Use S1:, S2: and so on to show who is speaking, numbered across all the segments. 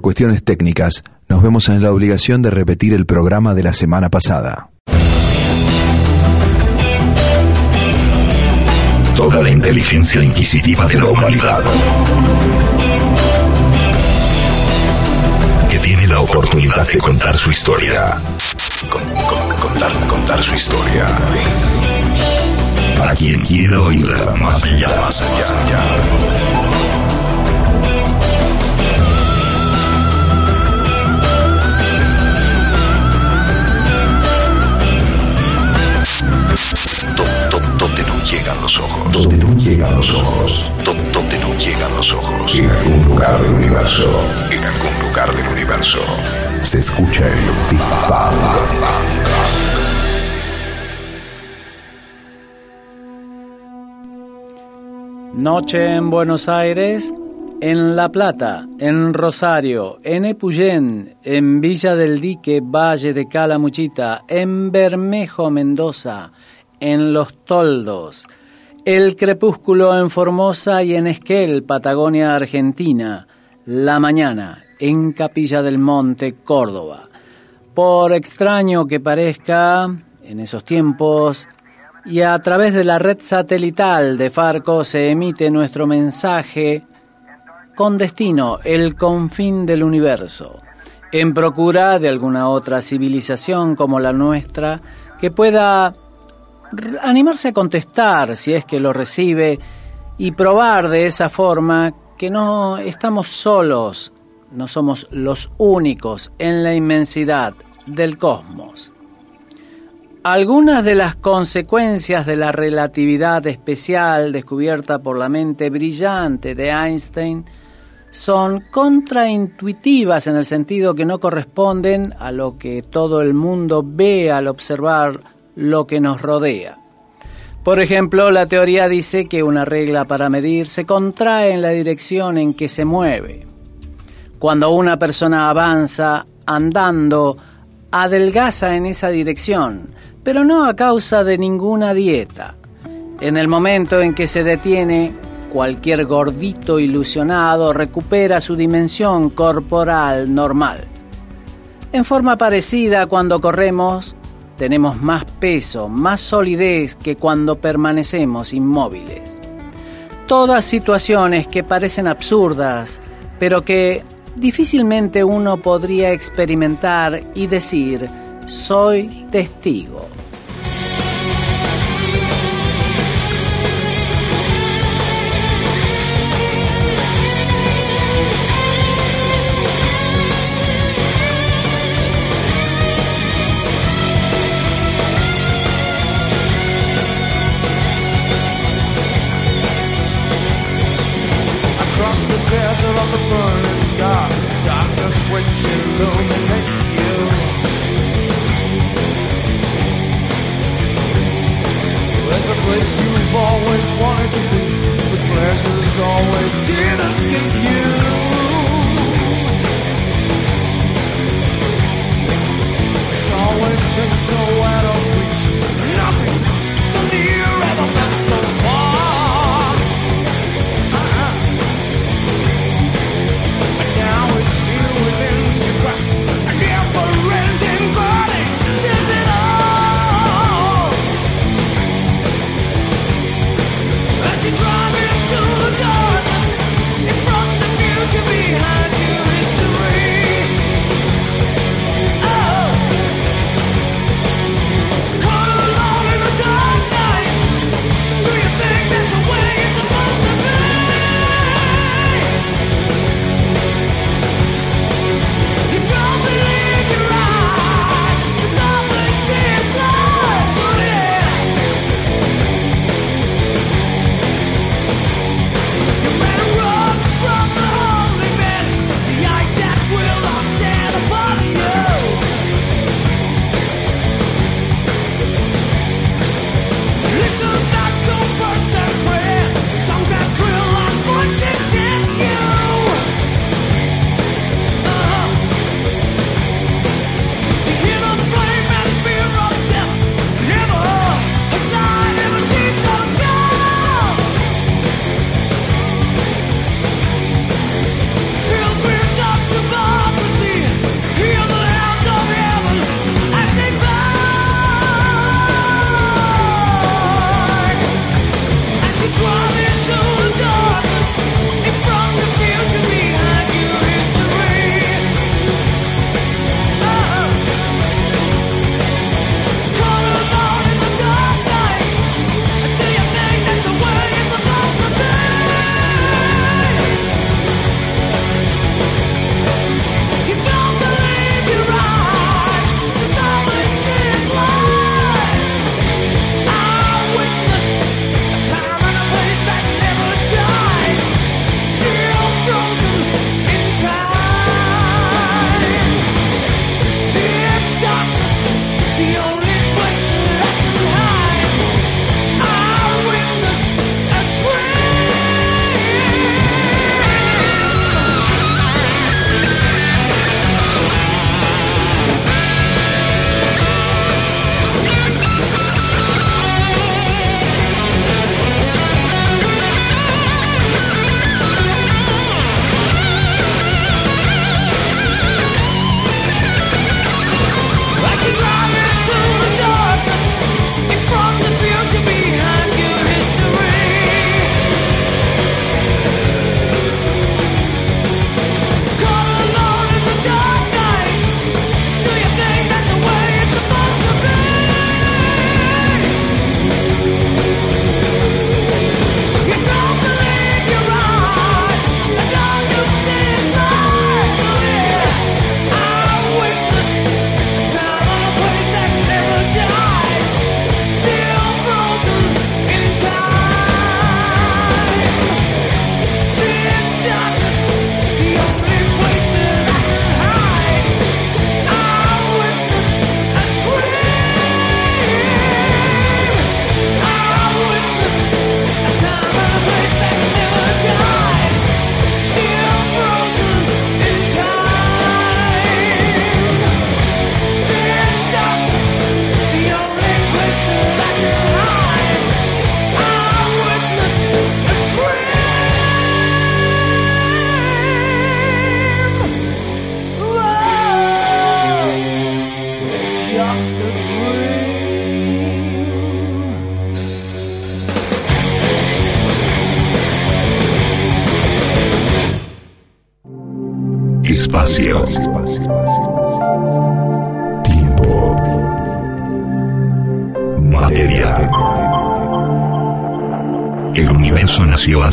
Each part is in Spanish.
S1: por cuestiones técnicas, nos vemos en la obligación de repetir el programa de la semana pasada.
S2: Toda la inteligencia inquisitiva de la humanidad que tiene la oportunidad de contar su historia. contar, contar su historia. Para quien quiera oírla más allá, más allá. Llegan los ojos.
S3: Donde no llegan los ojos.
S2: donde no llegan los ojos.
S3: En algún lugar del universo.
S2: En algún lugar del universo.
S3: Se escucha el Big Bang.
S4: Noche en Buenos Aires, en La Plata, en Rosario, en Epuyén, en Villa del Dique, Valle de Calamuchita, en Bermejo, Mendoza, en Los Toldos, El Crepúsculo en Formosa y en Esquel, Patagonia, Argentina, La Mañana, en Capilla del Monte, Córdoba. Por extraño que parezca, en esos tiempos, y a través de la red satelital de Farco se emite nuestro mensaje con destino, el confín del universo, en procura de alguna otra civilización como la nuestra que pueda animarse a contestar si es que lo recibe y probar de esa forma que no estamos solos, no somos los únicos en la inmensidad del cosmos. Algunas de las consecuencias de la relatividad especial descubierta por la mente brillante de Einstein son contraintuitivas en el sentido que no corresponden a lo que todo el mundo ve al observar lo que nos rodea. Por ejemplo, la teoría dice que una regla para medir se contrae en la dirección en que se mueve. Cuando una persona avanza andando, adelgaza en esa dirección, pero no a causa de ninguna dieta. En el momento en que se detiene, cualquier gordito ilusionado recupera su dimensión corporal normal. En forma parecida, cuando corremos, tenemos más peso, más solidez que cuando permanecemos inmóviles. Todas situaciones que parecen absurdas, pero que difícilmente uno podría experimentar y decir, soy testigo.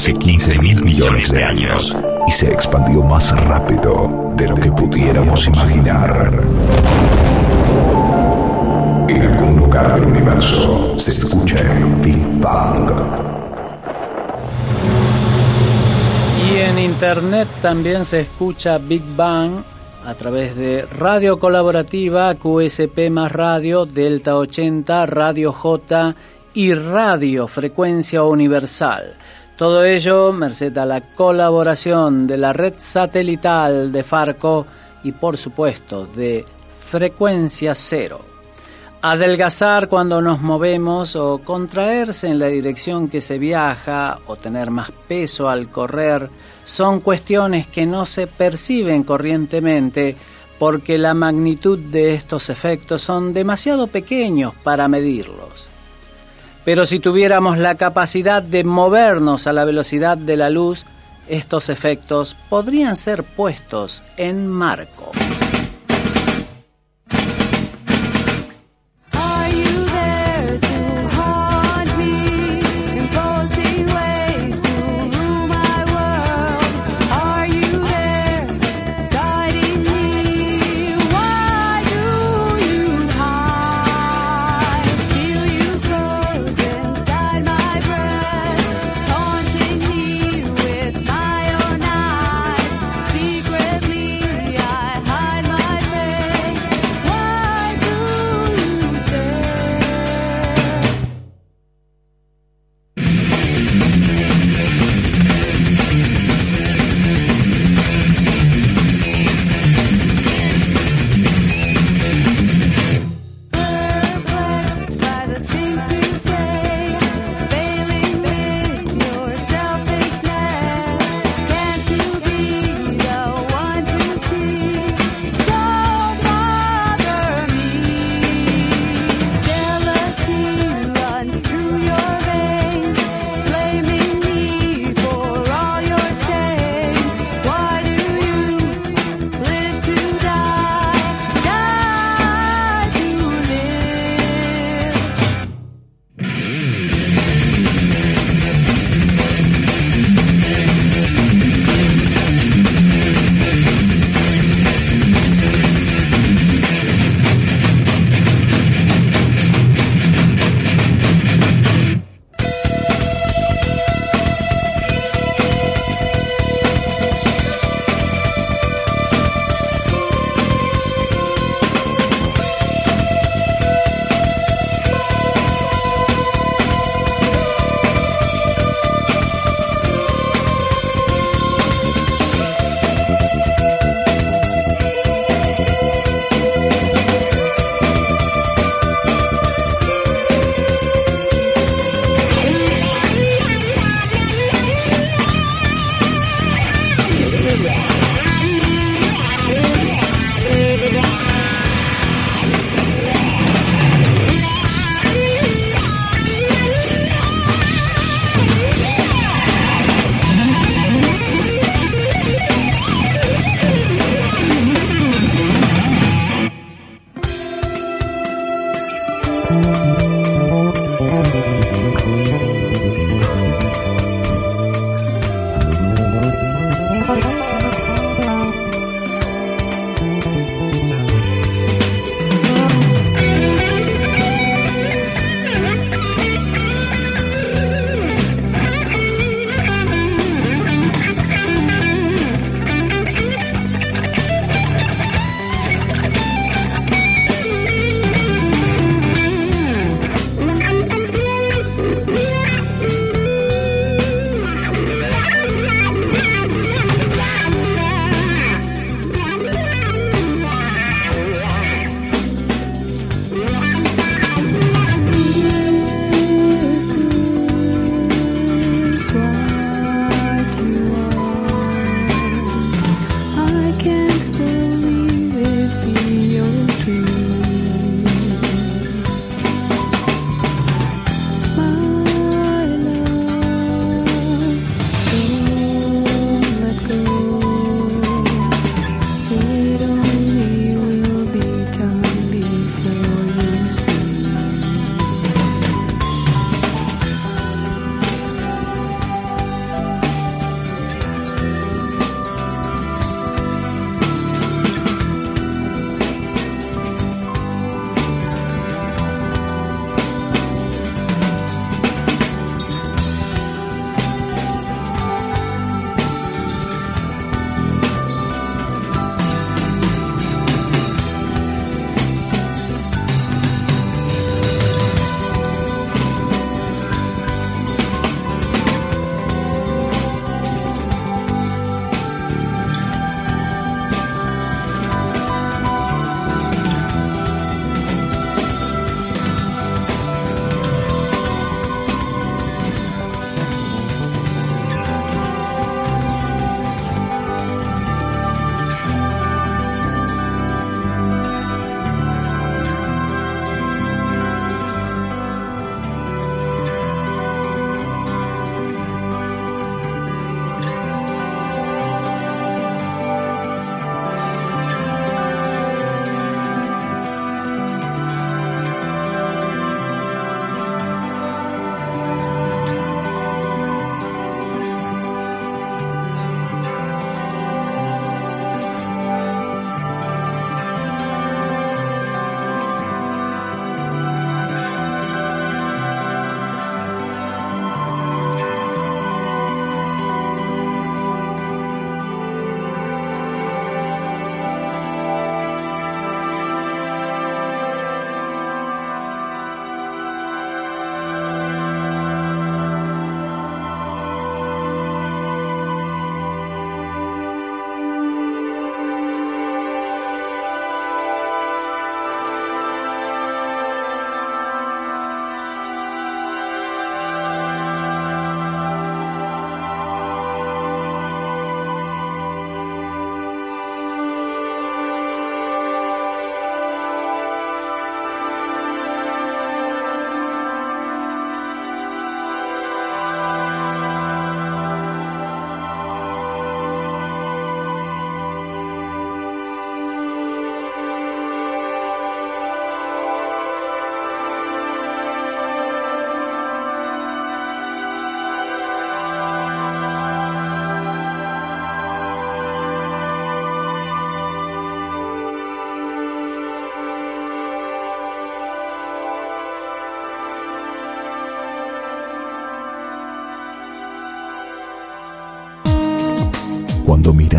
S2: Hace 15 mil millones de años.
S3: Y se expandió más rápido de lo que pudiéramos imaginar. En algún lugar del universo se escucha el Big Bang.
S4: Y en internet también se escucha Big Bang a través de Radio Colaborativa, QSP más Radio, Delta 80, Radio J y Radio Frecuencia Universal. Todo ello merced a la colaboración de la red satelital de Farco y por supuesto de Frecuencia Cero. Adelgazar cuando nos movemos o contraerse en la dirección que se viaja o tener más peso al correr son cuestiones que no se perciben corrientemente porque la magnitud de estos efectos son demasiado pequeños para medirlos. Pero si tuviéramos la capacidad de movernos a la velocidad de la luz, estos efectos podrían ser puestos en marco.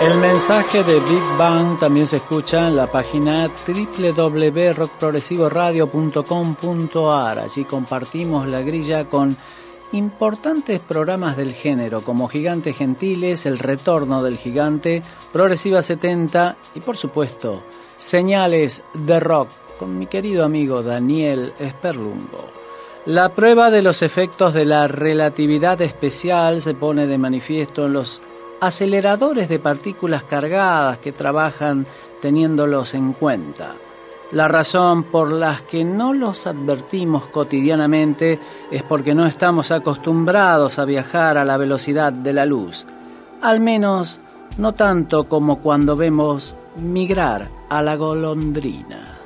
S5: El mensaje de Big Bang también se escucha en la página www.rockprogresivoradio.com.ar. Allí compartimos la grilla con importantes programas del género como Gigantes Gentiles, El Retorno del Gigante, Progresiva 70 y por supuesto Señales de Rock con mi querido amigo Daniel Esperlungo. La prueba de los efectos de la relatividad especial se pone de manifiesto en los aceleradores de partículas cargadas que trabajan teniéndolos en cuenta. La razón por las que no los advertimos cotidianamente es porque no estamos acostumbrados a viajar a la velocidad de la luz, al menos no tanto como cuando vemos migrar a la golondrina.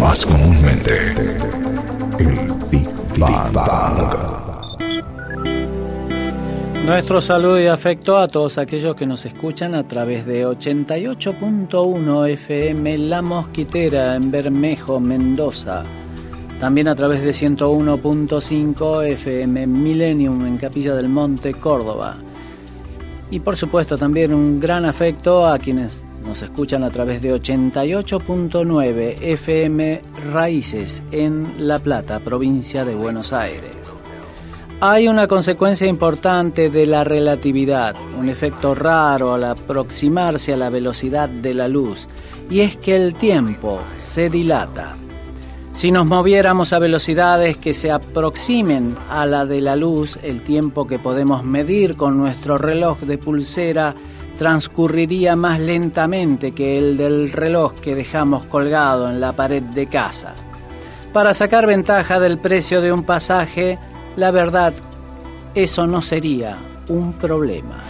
S3: Más comúnmente, el Big Bang.
S4: Nuestro saludo y afecto a todos aquellos que nos escuchan a través de 88.1 FM La Mosquitera en Bermejo, Mendoza. También a través de 101.5 FM Millennium en Capilla del Monte, Córdoba. Y por supuesto también un gran afecto a quienes nos escuchan a través de 88.9 FM Raíces en La Plata, provincia de Buenos Aires. Hay una consecuencia importante de la relatividad, un efecto raro al aproximarse a la velocidad de la luz, y es que el tiempo se dilata. Si nos moviéramos a velocidades que se aproximen a la de la luz, el tiempo que podemos medir con nuestro reloj de pulsera transcurriría más lentamente que el del reloj que dejamos colgado en la pared de casa. Para sacar ventaja del precio de un pasaje, la verdad, eso no sería un problema.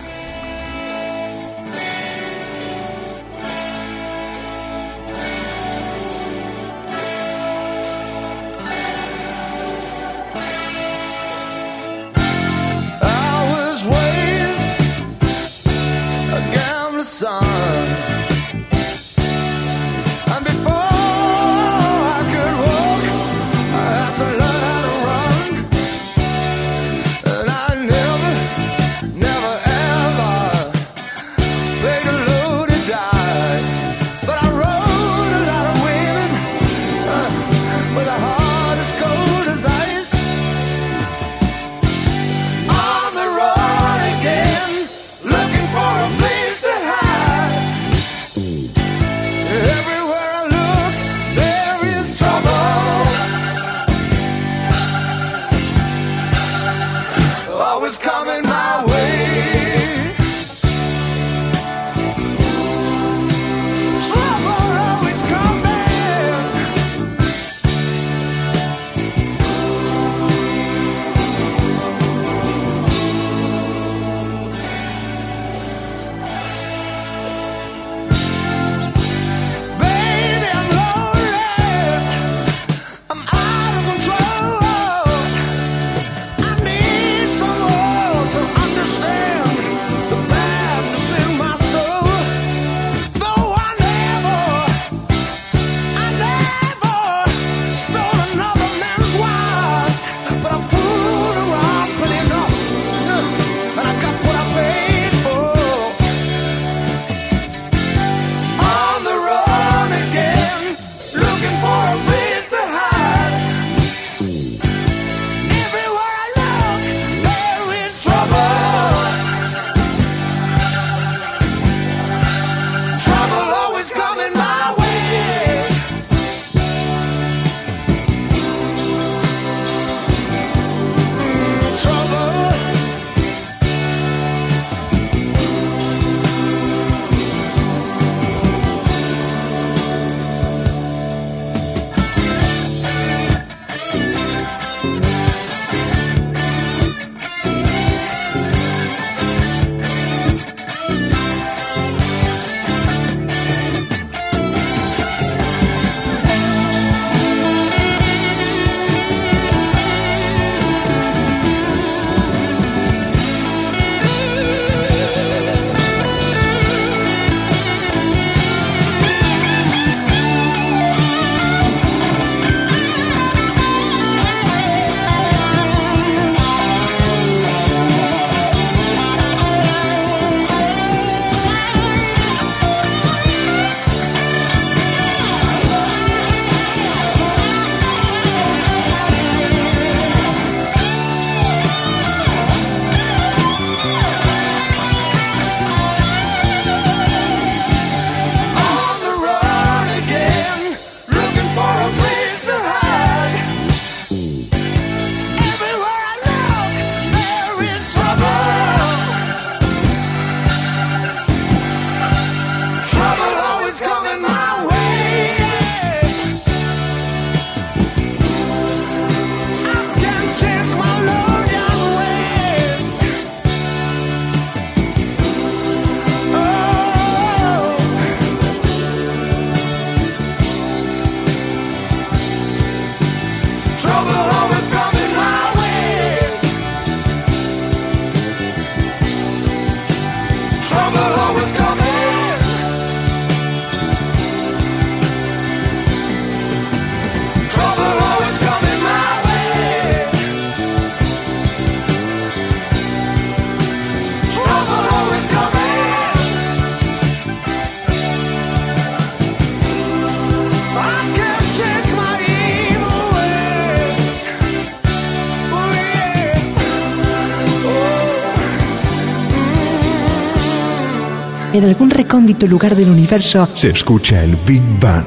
S6: Algún recóndito lugar del universo,
S3: Se escucha el Big Bang.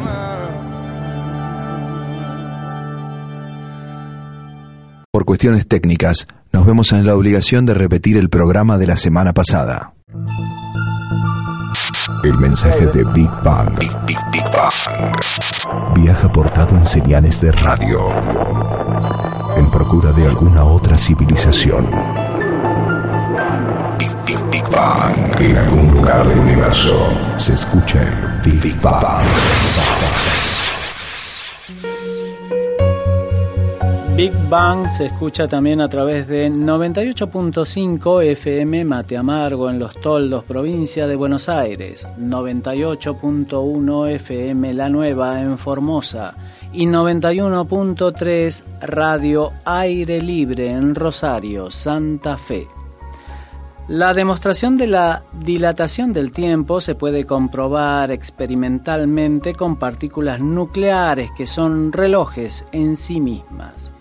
S1: Por cuestiones técnicas, nos vemos en la obligación de repetir el programa de la semana pasada.
S3: El mensaje de Big Bang.
S7: Big, Big, Big Bang.
S3: Viaja portado en señales de radio. En procura de alguna otra civilización.
S7: Bang.
S3: En algún lugar del universo se escucha el Big Bang.
S4: Big Bang se escucha también a través de 98.5 FM Mate Amargo en Los Toldos, provincia de Buenos Aires, 98.1 FM La Nueva en Formosa y 91.3 Radio Aire Libre en Rosario, Santa Fe. La demostración de la dilatación del tiempo se puede comprobar experimentalmente con partículas nucleares que son relojes en sí mismas.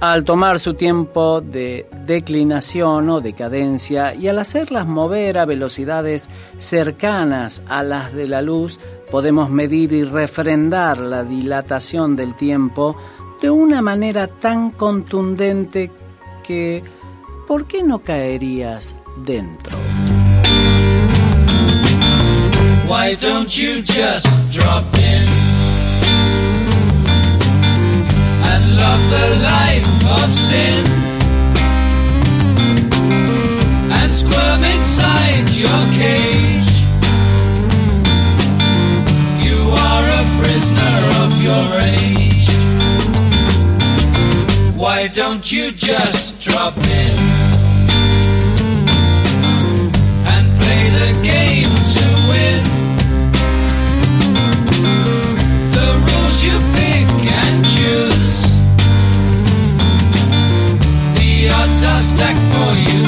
S4: Al tomar su tiempo de declinación o decadencia y al hacerlas mover a velocidades cercanas a las de la luz, podemos medir y refrendar la dilatación del tiempo de una manera tan contundente que ¿por qué no caerías dentro?
S8: Why don't you just drop in and love the life of sin and squirm inside your cage? You are a prisoner of your age. Why don't you just drop in stack for you.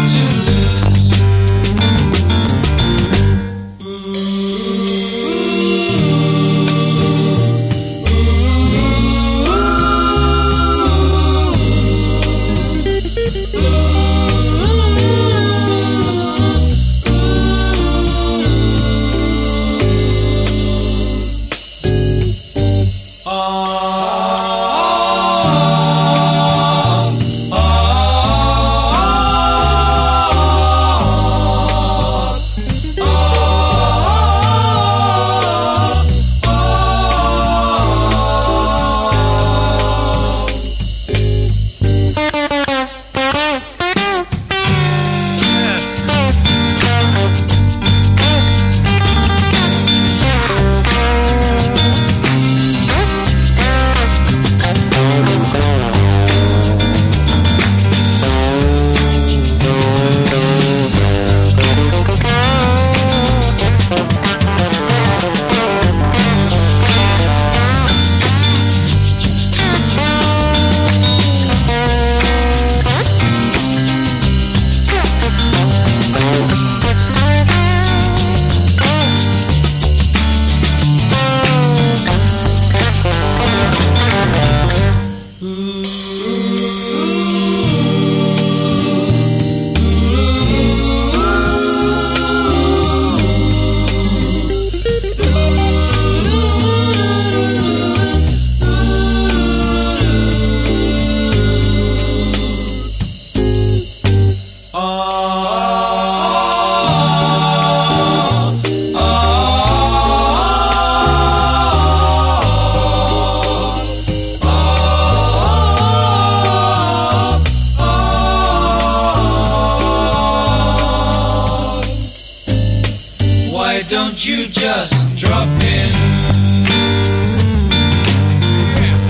S8: Just drop in.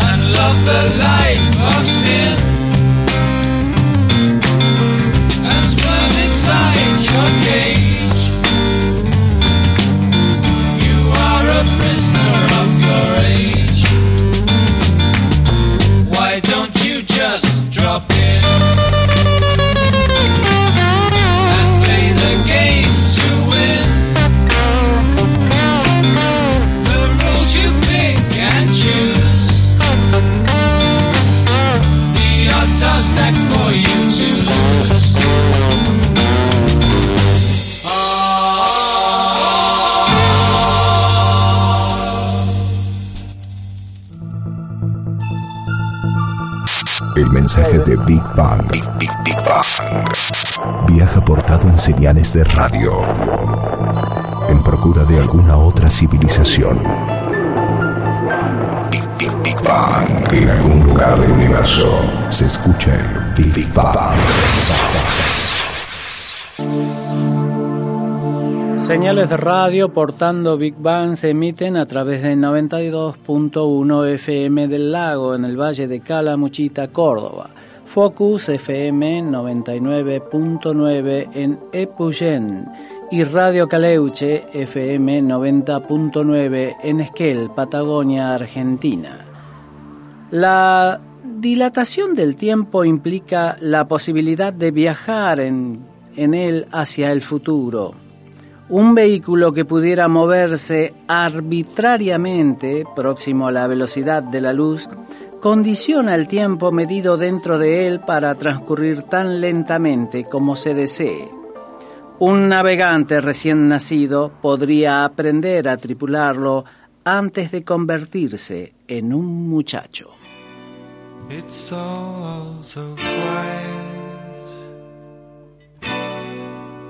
S8: And love the life of
S3: Big Bang.
S2: Big, Big, Big Bang.
S3: Viaja portado en señales de radio. En procura de alguna otra civilización.
S2: Big, Big, Big Bang.
S3: En algún lugar del universo se escucha el Big Bang.
S4: Señales de radio portando Big Bang se emiten a través de 92.1 FM del Lago en el Valle de Calamuchita, Córdoba. Focus FM 99.9 en Epuyén y Radio Caleuche FM 90.9 en Esquel, Patagonia, Argentina. La dilatación del tiempo implica la posibilidad de viajar en, en él hacia el futuro. Un vehículo que pudiera moverse arbitrariamente próximo a la velocidad de la luz condiciona el tiempo medido dentro de él para transcurrir tan lentamente como se desee. Un navegante recién nacido podría aprender a tripularlo antes de convertirse en un muchacho.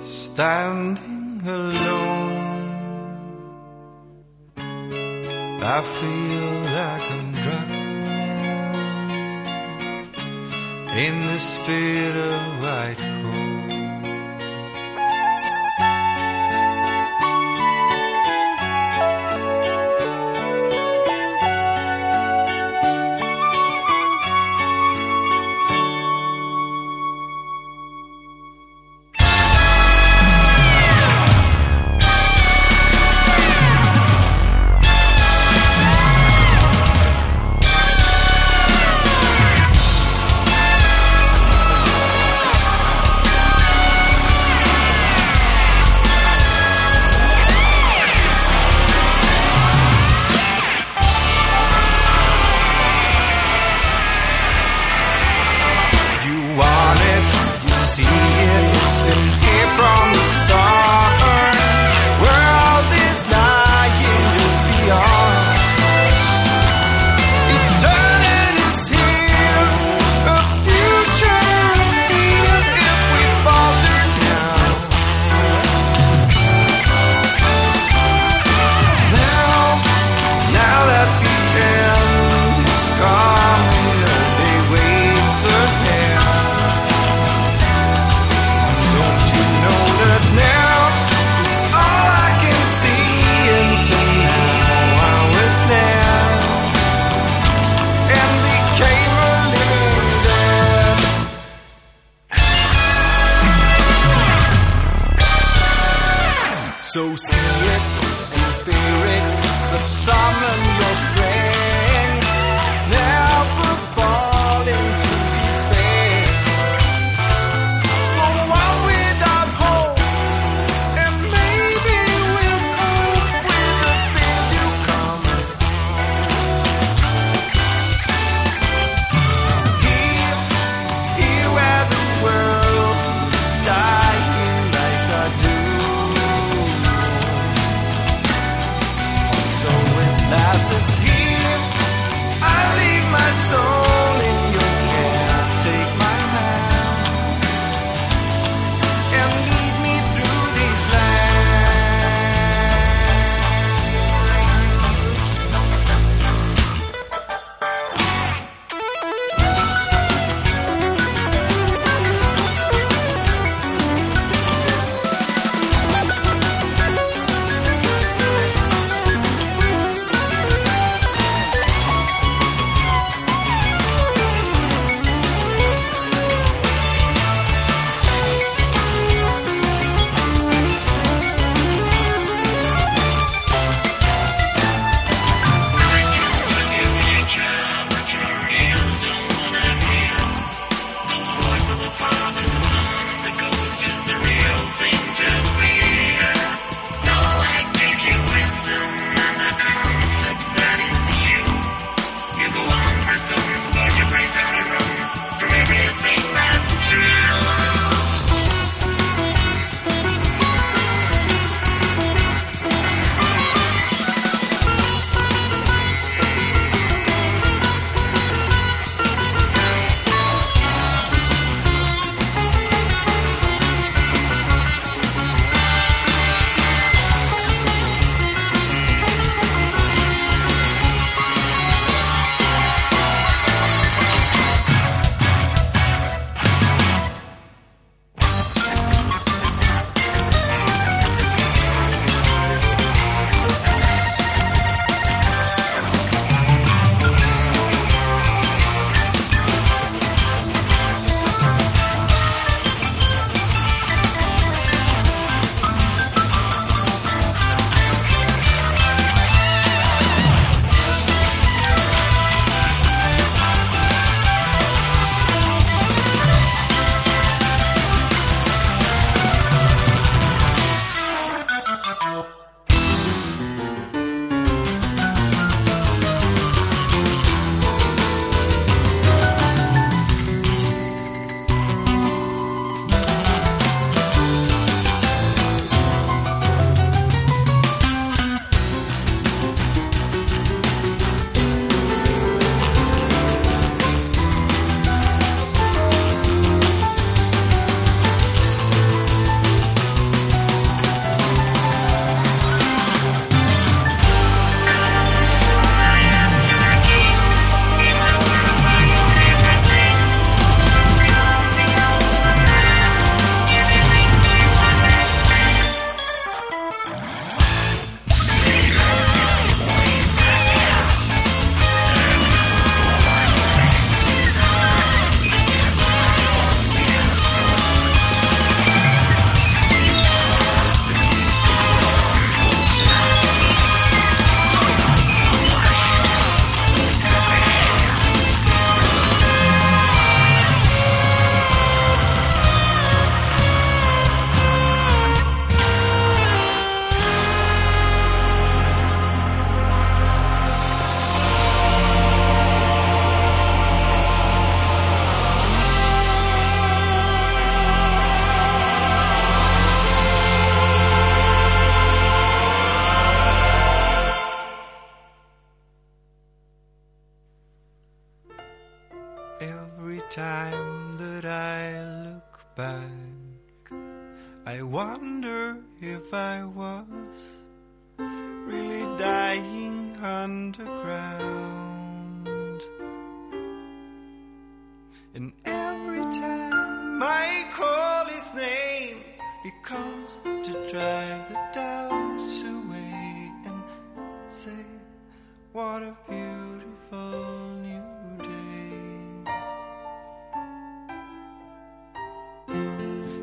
S9: Standing alone. I feel like I'm in the spirit of white coat.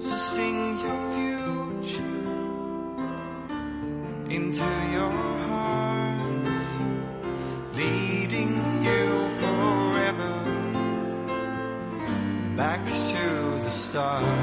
S9: So sing your future into your heart, leading you forever back to the stars.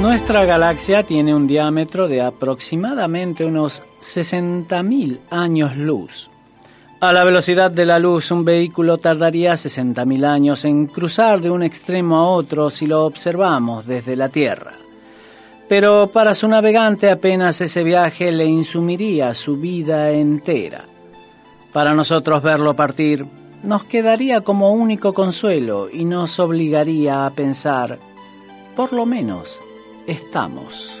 S4: Nuestra galaxia tiene un diámetro de aproximadamente unos 60.000 años luz. A la velocidad de la luz, un vehículo tardaría 60.000 años en cruzar de un extremo a otro si lo observamos desde la Tierra. Pero para su navegante apenas ese viaje le insumiría su vida entera. Para nosotros verlo partir nos quedaría como único consuelo y nos obligaría a pensar, por lo menos, estamos.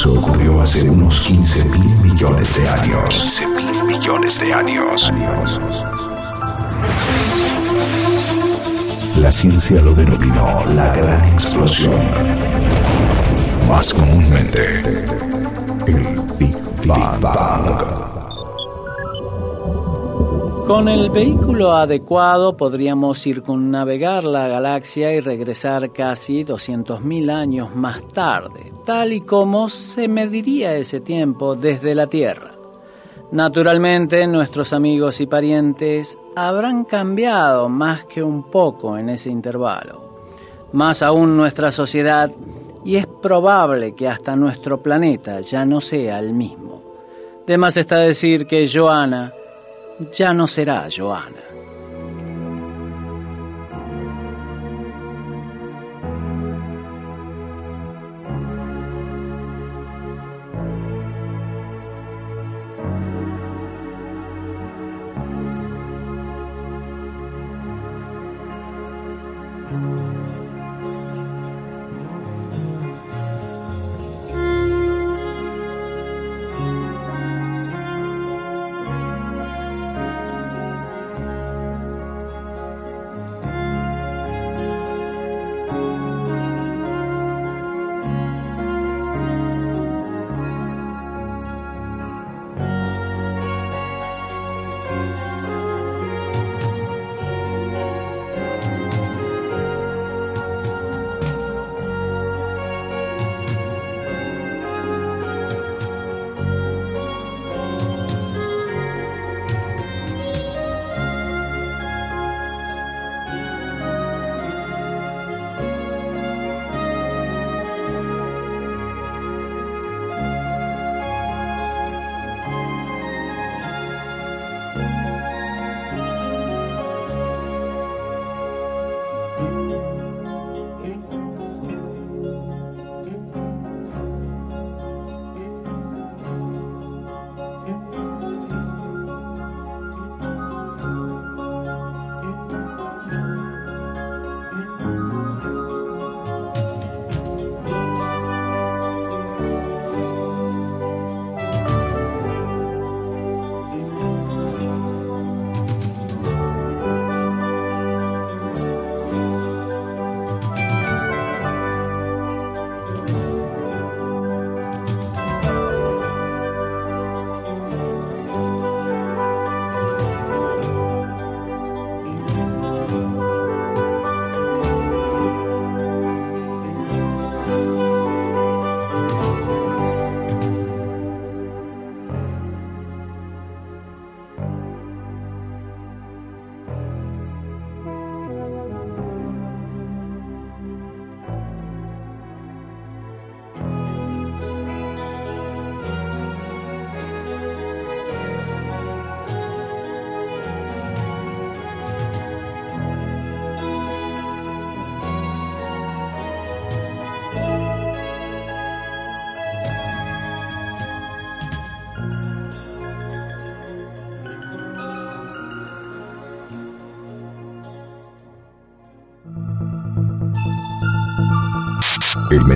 S3: Suceso ocurrió hace unos 15 mil millones de años.
S2: 15 mil millones de años.
S3: La ciencia lo denominó la gran explosión. Más comúnmente, el Big Bang.
S4: Con el vehículo adecuado podríamos circunnavegar la galaxia y regresar casi 200.000 años más tarde, tal y como se mediría ese tiempo desde la Tierra. Naturalmente, nuestros amigos y parientes habrán cambiado más que un poco en ese intervalo. Más aún nuestra sociedad, y es probable que hasta nuestro planeta ya no sea el mismo. De más está decir que Joana ya no será Joana.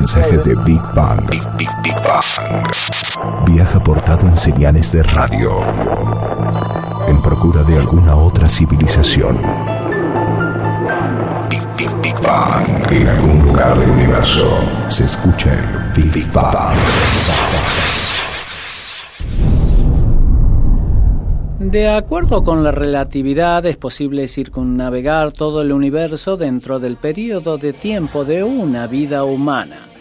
S3: Mensaje de Big Bang
S2: Big, Big, Big Bang.
S3: viaja portado en señales de radio en procura de alguna otra civilización.
S2: Big, Big, Big Bang.
S3: En algún lugar del universo se escucha el Big Bang.
S4: De acuerdo con la relatividad, es posible circunnavegar todo el universo dentro del periodo de tiempo de una vida humana,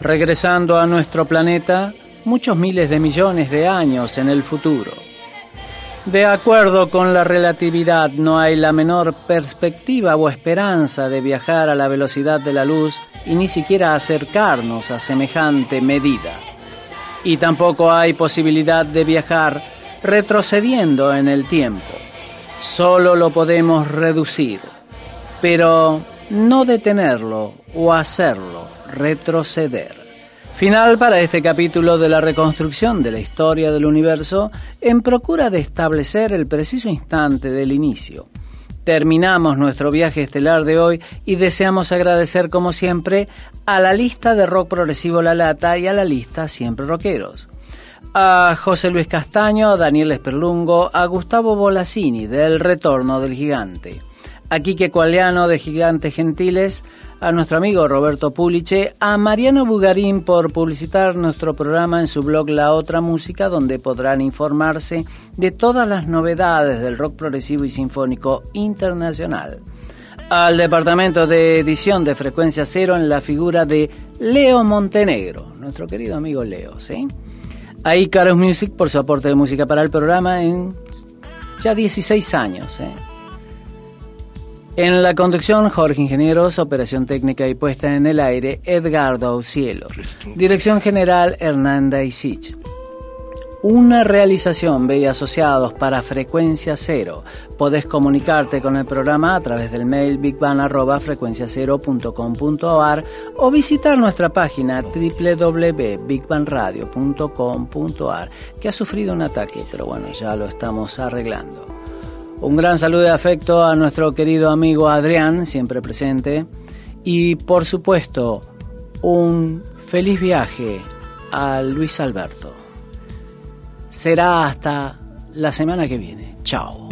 S4: regresando a nuestro planeta muchos miles de millones de años en el futuro. De acuerdo con la relatividad, no hay la menor perspectiva o esperanza de viajar a la velocidad de la luz y ni siquiera acercarnos a semejante medida. Y tampoco hay posibilidad de viajar retrocediendo en el tiempo. Solo lo podemos reducir, pero no detenerlo o hacerlo retroceder. Final para este capítulo de la reconstrucción de la historia del universo en procura de establecer el preciso instante del inicio. Terminamos nuestro viaje estelar de hoy y deseamos agradecer como siempre a la lista de rock progresivo La Lata y a la lista Siempre Rockeros. A José Luis Castaño, a Daniel Esperlungo, a Gustavo Bolasini del Retorno del Gigante, a Quique Cualiano de Gigantes Gentiles, a nuestro amigo Roberto Puliche, a Mariano Bugarín por publicitar nuestro programa en su blog La Otra Música, donde podrán informarse de todas las novedades del rock progresivo y sinfónico internacional. Al departamento de edición de Frecuencia Cero en la figura de Leo Montenegro, nuestro querido amigo Leo, ¿sí? A Icarus Music por su aporte de música para el programa en ya 16 años, ¿eh? En la conducción, Jorge Ingenieros, operación técnica y puesta en el aire, Edgardo Cielo. Dirección general, Hernanda Isich. Una realización B y asociados para frecuencia cero. Podés comunicarte con el programa a través del mail bigban.frecuenciacero.com.ar o visitar nuestra página www.bigbanradio.com.ar que ha sufrido un ataque, pero bueno, ya lo estamos arreglando. Un gran saludo de afecto a nuestro querido amigo Adrián, siempre presente. Y por supuesto, un feliz viaje a Luis Alberto. Será hasta la semana que viene. Chao.